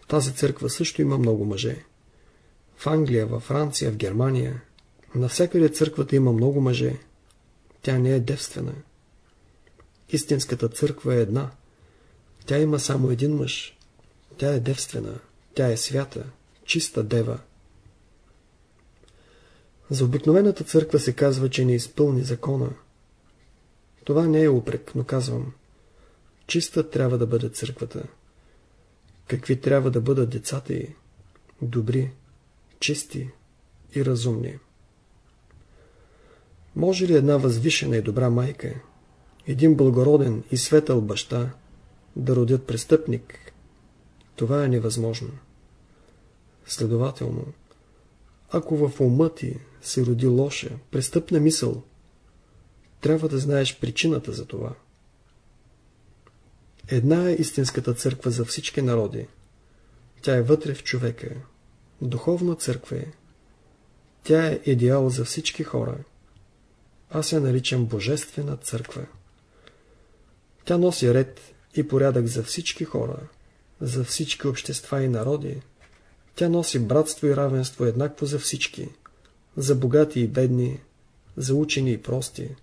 В тази църква също има много мъже. В Англия, във Франция, в Германия. Навсякъде църквата има много мъже. Тя не е девствена. Истинската църква е една. Тя има само един мъж. Тя е девствена. Тя е свята, чиста дева. За обикновената църква се казва, че не изпълни закона. Това не е упрек, но казвам. Чиста трябва да бъде църквата. Какви трябва да бъдат децата й? Добри, чисти и разумни. Може ли една възвишена и добра майка, един благороден и светъл баща да родят престъпник? Това е невъзможно. Следователно, ако в ума ти се роди лоша, престъпна мисъл, трябва да знаеш причината за това. Една е истинската църква за всички народи. Тя е вътре в човека. Духовна църква е. Тя е идеал за всички хора. Аз я наричам Божествена църква. Тя носи ред и порядък за всички хора, за всички общества и народи. Тя носи братство и равенство еднакво за всички, за богати и бедни, за учени и прости,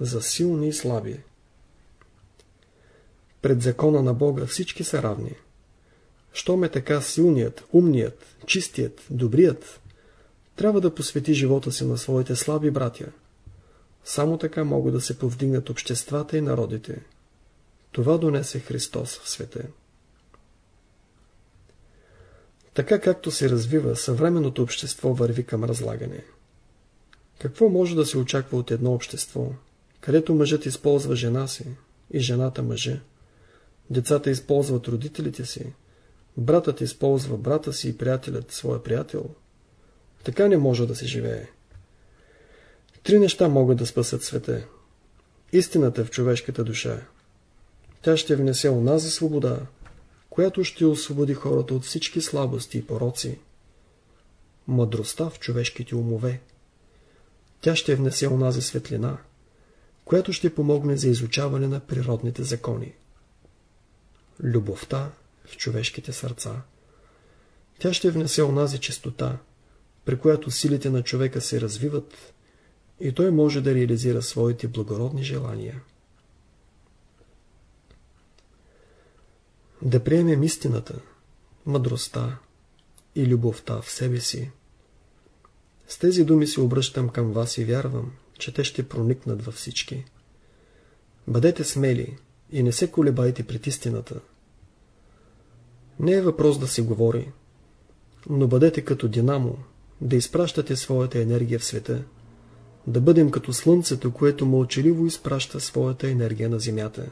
за силни и слаби. Пред закона на Бога всички са равни. Щом е така силният, умният, чистият, добрият, трябва да посвети живота си на своите слаби братя. Само така могат да се повдигнат обществата и народите. Това донесе Христос в света. Така както се развива, съвременното общество върви към разлагане. Какво може да се очаква от едно общество, където мъжът използва жена си и жената мъжа? Децата използват родителите си, братът използва брата си и приятелят своя приятел. Така не може да се живее. Три неща могат да спасат света. Истината в човешката душа. Тя ще внесе онази свобода, която ще освободи хората от всички слабости и пороци. Мъдростта в човешките умове. Тя ще внесе онази светлина, която ще помогне за изучаване на природните закони. Любовта в човешките сърца. Тя ще внесе онази чистота, при която силите на човека се развиват и той може да реализира своите благородни желания. Да приемем истината, мъдростта и любовта в себе си. С тези думи се обръщам към вас и вярвам, че те ще проникнат във всички. Бъдете смели и не се колебайте пред истината. Не е въпрос да се говори, но бъдете като динамо, да изпращате своята енергия в света, да бъдем като слънцето, което мълчаливо изпраща своята енергия на земята.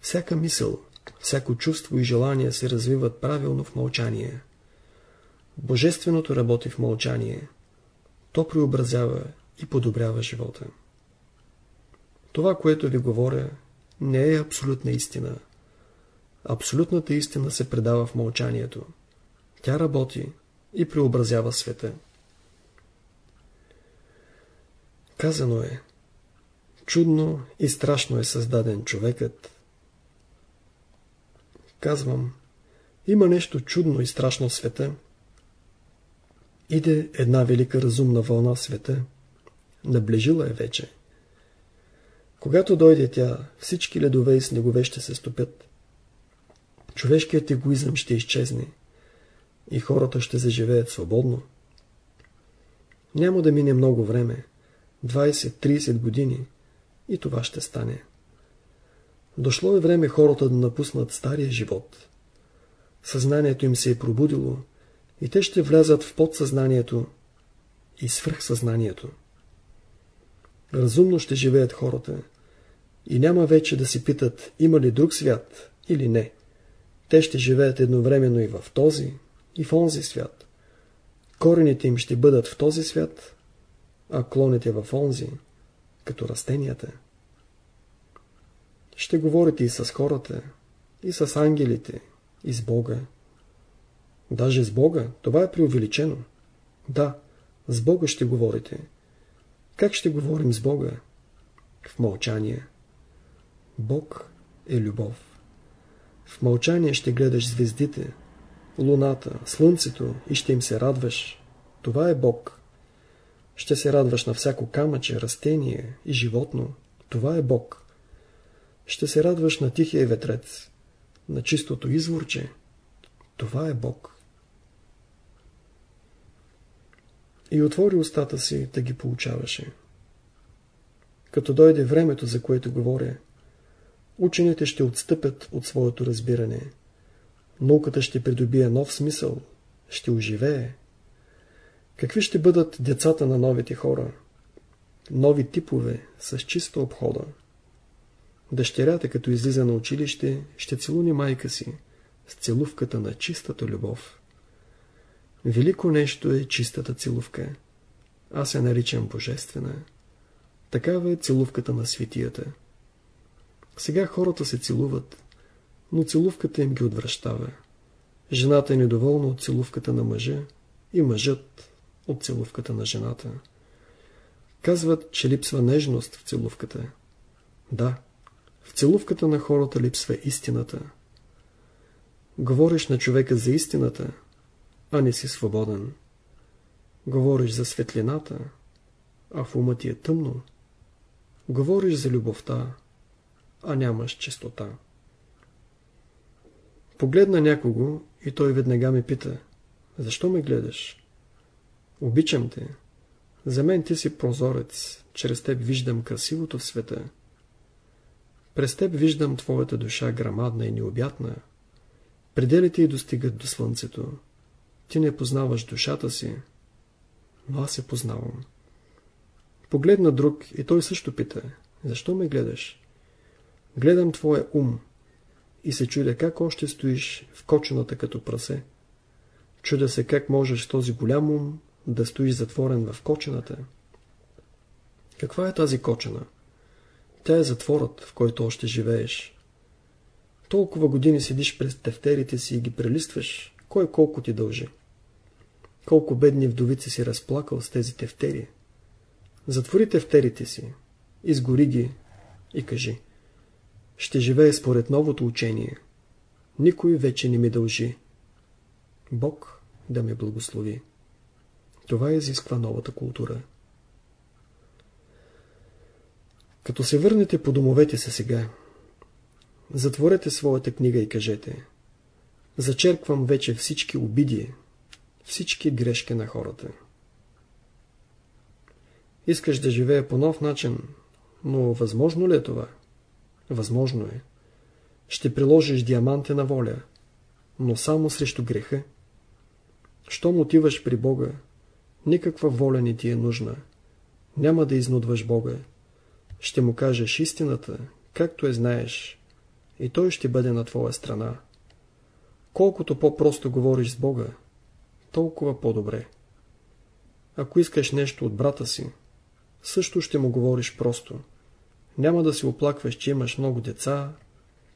Всяка мисъл, всяко чувство и желание се развиват правилно в мълчание. Божественото работи в мълчание. То преобразява и подобрява живота. Това, което ви говоря, не е абсолютна истина. Абсолютната истина се предава в мълчанието. Тя работи и преобразява света. Казано е, чудно и страшно е създаден човекът. Казвам, има нещо чудно и страшно в света. Иде една велика разумна вълна в света. Наближила е вече. Когато дойде тя, всички ледове и снегове ще се стопят. Човешкият егоизъм ще изчезне и хората ще заживеят свободно. Няма да мине много време, 20-30 години, и това ще стане. Дошло е време хората да напуснат стария живот. Съзнанието им се е пробудило и те ще влязат в подсъзнанието и свръхсъзнанието. Разумно ще живеят хората и няма вече да си питат има ли друг свят или не. Те ще живеят едновременно и в този, и в онзи свят. Корените им ще бъдат в този свят, а клоните в онзи, като растенията. Ще говорите и с хората, и с ангелите, и с Бога. Даже с Бога, това е преувеличено. Да, с Бога ще говорите. Как ще говорим с Бога? В мълчание. Бог е любов. В мълчание ще гледаш звездите, луната, слънцето и ще им се радваш. Това е Бог. Ще се радваш на всяко камъче, растение и животно. Това е Бог. Ще се радваш на тихия ветрец, на чистото изворче. Това е Бог. И отвори устата си да ги получаваше. Като дойде времето, за което говоря, учените ще отстъпят от своето разбиране – науката ще придобие нов смисъл, ще оживее. Какви ще бъдат децата на новите хора? Нови типове, с чиста обхода. Дъщерята, като излиза на училище, ще целуни майка си с целувката на чистата любов. Велико нещо е чистата целувка. Аз се наричам божествена. Такава е целувката на светията. Сега хората се целуват, но целувката им ги отвръщава. Жената е недоволна от целувката на мъжа и мъжът от целувката на жената. Казват, че липсва нежност в целувката. Да, целувката на хората липсва истината. Говориш на човека за истината, а не си свободен. Говориш за светлината, а в ума ти е тъмно. Говориш за любовта, а нямаш чистота. Погледна някого и той веднага ме пита, защо ме гледаш? Обичам те. За мен ти си прозорец, чрез теб виждам красивото в света. През теб виждам твоята душа грамадна и необятна. Пределите й достигат до слънцето. Ти не познаваш душата си, но аз се познавам. Погледна друг и той също пита, защо ме гледаш? Гледам твоя ум и се чудя как още стоиш в кочената като прасе. Чудя се как можеш този голям ум да стоиш затворен в кочената. Каква е тази кочена? Тя е затворът, в който още живееш. Толкова години седиш през тефтерите си и ги прелистваш, кой колко ти дължи. Колко бедни вдовици си разплакал с тези тефтери. Затвори тефтерите си, изгори ги и кажи. Ще живее според новото учение. Никой вече не ми дължи. Бог да ме благослови. Това изисква новата култура. Като се върнете по домовете се сега, затворете своята книга и кажете Зачерквам вече всички обиди, всички грешки на хората. Искаш да живее по нов начин, но възможно ли е това? Възможно е. Ще приложиш диаманте на воля, но само срещу греха. Щом отиваш при Бога, никаква воля не ти е нужна. Няма да изнудваш Бога. Ще му кажеш истината, както е знаеш, и той ще бъде на твоя страна. Колкото по-просто говориш с Бога, толкова по-добре. Ако искаш нещо от брата си, също ще му говориш просто. Няма да се оплакваш, че имаш много деца,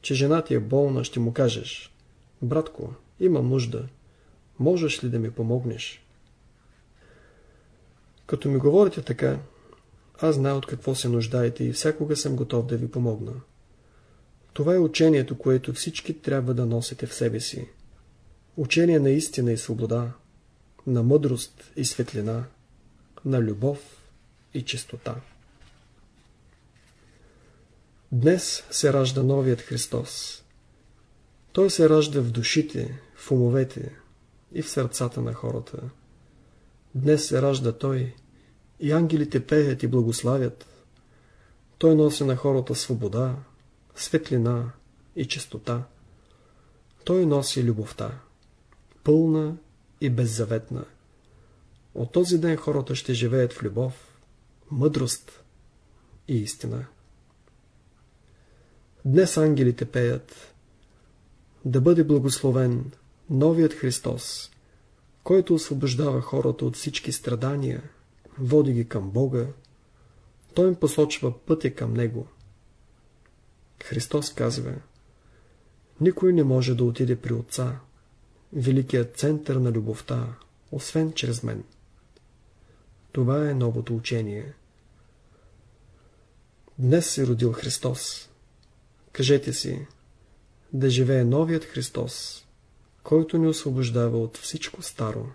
че жена ти е болна, ще му кажеш. Братко, имам нужда. Можеш ли да ми помогнеш? Като ми говорите така, аз знам от какво се нуждаете и всякога съм готов да ви помогна. Това е учението, което всички трябва да носите в себе си. Учение на истина и свобода, на мъдрост и светлина, на любов и чистота. Днес се ражда новият Христос. Той се ражда в душите, в умовете и в сърцата на хората. Днес се ражда Той и ангелите пеят и благославят. Той носи на хората свобода, светлина и чистота. Той носи любовта, пълна и беззаветна. От този ден хората ще живеят в любов, мъдрост и истина. Днес ангелите пеят да бъде благословен новият Христос, който освобождава хората от всички страдания, води ги към Бога, той им посочва пътя към Него. Христос казва, никой не може да отиде при Отца, великият център на любовта, освен чрез мен. Това е новото учение. Днес се родил Христос. Кажете си, да живее новият Христос, който ни освобождава от всичко старо.